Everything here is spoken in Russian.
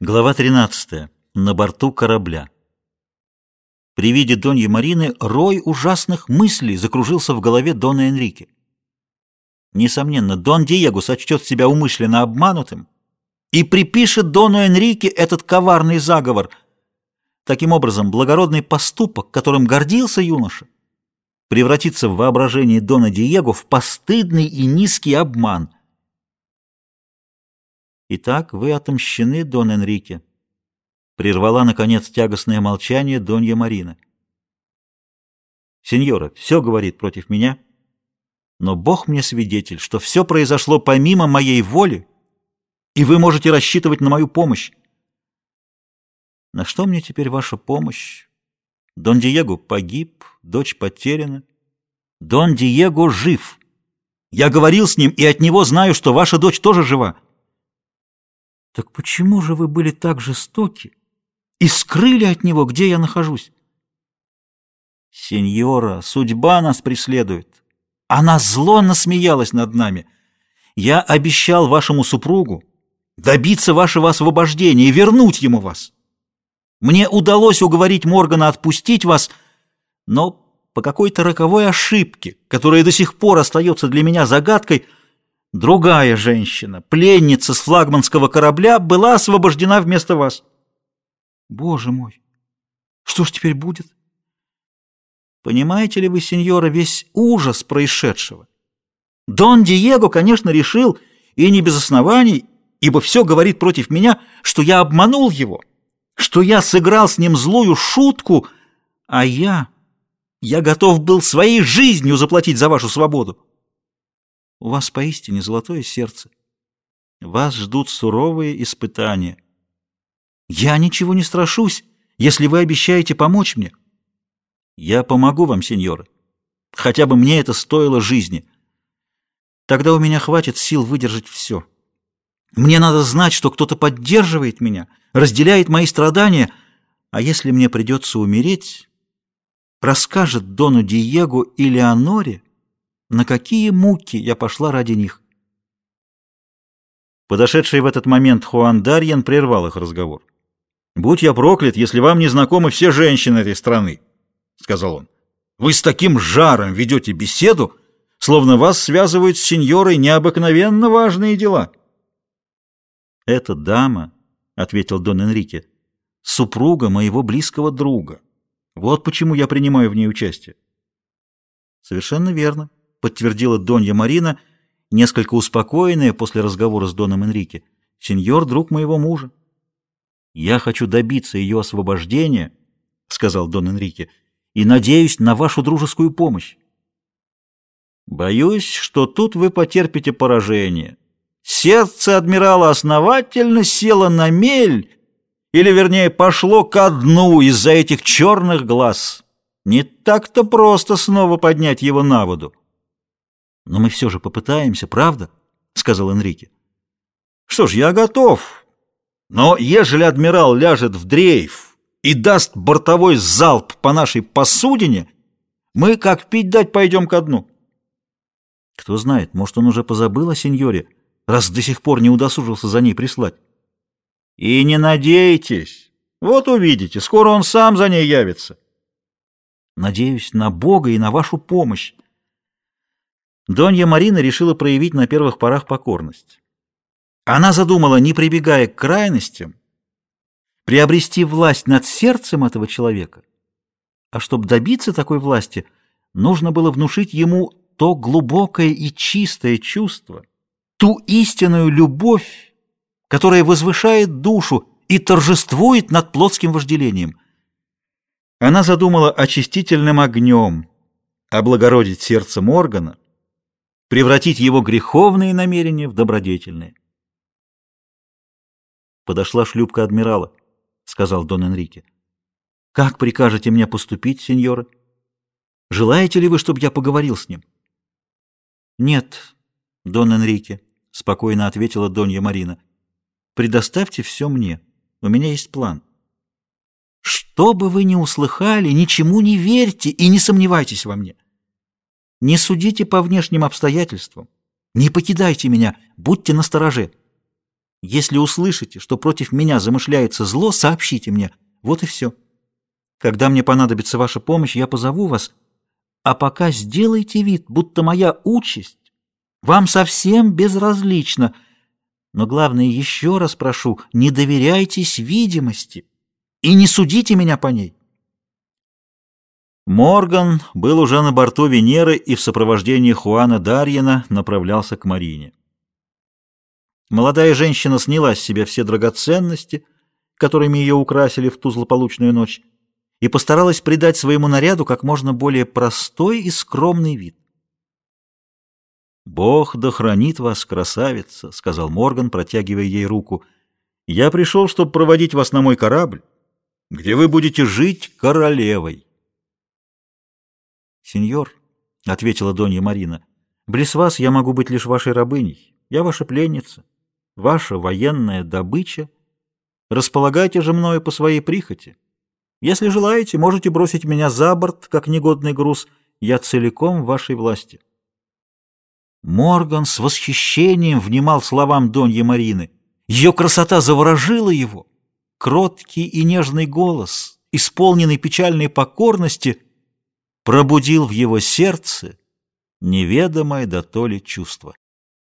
Глава 13. На борту корабля. При виде Доньи Марины рой ужасных мыслей закружился в голове Дона Энрике. Несомненно, Дон Диего сочтет себя умышленно обманутым и припишет Дону Энрике этот коварный заговор. Таким образом, благородный поступок, которым гордился юноша, превратится в воображении Дона Диего в постыдный и низкий обман – «Итак, вы отомщены, Дон Энрике», — прервала, наконец, тягостное молчание Донья Марина. «Сеньора, все говорит против меня, но Бог мне свидетель, что все произошло помимо моей воли, и вы можете рассчитывать на мою помощь. На что мне теперь ваша помощь? Дон Диего погиб, дочь потеряна. Дон Диего жив. Я говорил с ним, и от него знаю, что ваша дочь тоже жива. Так почему же вы были так жестоки и скрыли от него, где я нахожусь? Сеньора, судьба нас преследует. Она зло насмеялась над нами. Я обещал вашему супругу добиться вашего освобождения и вернуть ему вас. Мне удалось уговорить Моргана отпустить вас, но по какой-то роковой ошибке, которая до сих пор остается для меня загадкой, Другая женщина, пленница с флагманского корабля, была освобождена вместо вас. Боже мой, что ж теперь будет? Понимаете ли вы, сеньора, весь ужас происшедшего? Дон Диего, конечно, решил, и не без оснований, ибо все говорит против меня, что я обманул его, что я сыграл с ним злую шутку, а я... Я готов был своей жизнью заплатить за вашу свободу. У вас поистине золотое сердце. Вас ждут суровые испытания. Я ничего не страшусь, если вы обещаете помочь мне. Я помогу вам, сеньоры. Хотя бы мне это стоило жизни. Тогда у меня хватит сил выдержать все. Мне надо знать, что кто-то поддерживает меня, разделяет мои страдания, а если мне придется умереть, расскажет Дону Диего и Леоноре, на какие муки я пошла ради них? Подошедший в этот момент Хуан Дарьян прервал их разговор. «Будь я проклят, если вам не знакомы все женщины этой страны», — сказал он. «Вы с таким жаром ведете беседу, словно вас связывают с сеньорой необыкновенно важные дела». «Это дама», — ответил Дон Энрике, — «супруга моего близкого друга. Вот почему я принимаю в ней участие». «Совершенно верно», подтвердила Донья Марина, несколько успокоенная после разговора с Доном Энрике. «Сеньор — друг моего мужа». «Я хочу добиться ее освобождения», — сказал Дон Энрике, — «и надеюсь на вашу дружескую помощь». «Боюсь, что тут вы потерпите поражение. Сердце адмирала основательно село на мель, или, вернее, пошло ко дну из-за этих черных глаз. Не так-то просто снова поднять его на воду». Но мы все же попытаемся, правда? — сказал Энрике. — Что ж, я готов. Но ежели адмирал ляжет в дрейф и даст бортовой залп по нашей посудине, мы как пить дать пойдем ко дну. Кто знает, может, он уже позабыл о сеньоре, раз до сих пор не удосужился за ней прислать. И не надейтесь. Вот увидите, скоро он сам за ней явится. Надеюсь на Бога и на вашу помощь. Донья Марина решила проявить на первых порах покорность. Она задумала, не прибегая к крайностям, приобрести власть над сердцем этого человека. А чтобы добиться такой власти, нужно было внушить ему то глубокое и чистое чувство, ту истинную любовь, которая возвышает душу и торжествует над плотским вожделением. Она задумала очистительным огнем облагородить сердце Моргана, превратить его греховные намерения в добродетельные. Подошла шлюпка адмирала, сказал Дон Энрике. Как прикажете мне поступить, сеньоры? Желаете ли вы, чтобы я поговорил с ним? Нет, Дон Энрике, спокойно ответила Донья Марина. Предоставьте все мне. У меня есть план. Что бы вы ни услыхали, ничему не верьте и не сомневайтесь во мне. Не судите по внешним обстоятельствам. Не покидайте меня, будьте настороже. Если услышите, что против меня замышляется зло, сообщите мне. Вот и все. Когда мне понадобится ваша помощь, я позову вас. А пока сделайте вид, будто моя участь вам совсем безразлична. Но главное, еще раз прошу, не доверяйтесь видимости и не судите меня по ней. Морган был уже на борту Венеры и в сопровождении Хуана Дарьина направлялся к Марине. Молодая женщина сняла с себя все драгоценности, которыми ее украсили в ту злополучную ночь, и постаралась придать своему наряду как можно более простой и скромный вид. «Бог да хранит вас, красавица», — сказал Морган, протягивая ей руку. «Я пришел, чтобы проводить вас на мой корабль, где вы будете жить королевой». «Сеньор», — ответила Донья Марина, — «близ вас я могу быть лишь вашей рабыней. Я ваша пленница, ваша военная добыча. Располагайте же мною по своей прихоти. Если желаете, можете бросить меня за борт, как негодный груз. Я целиком в вашей власти». Морган с восхищением внимал словам Доньи Марины. Ее красота заворожила его. Кроткий и нежный голос, исполненный печальной покорности — пробудил в его сердце неведомое до то ли чувство.